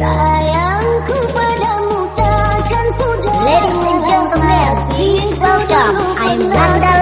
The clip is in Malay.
Sayangku padamu takkan pudar Ladies and gentlemen, please welcome I'm Bandar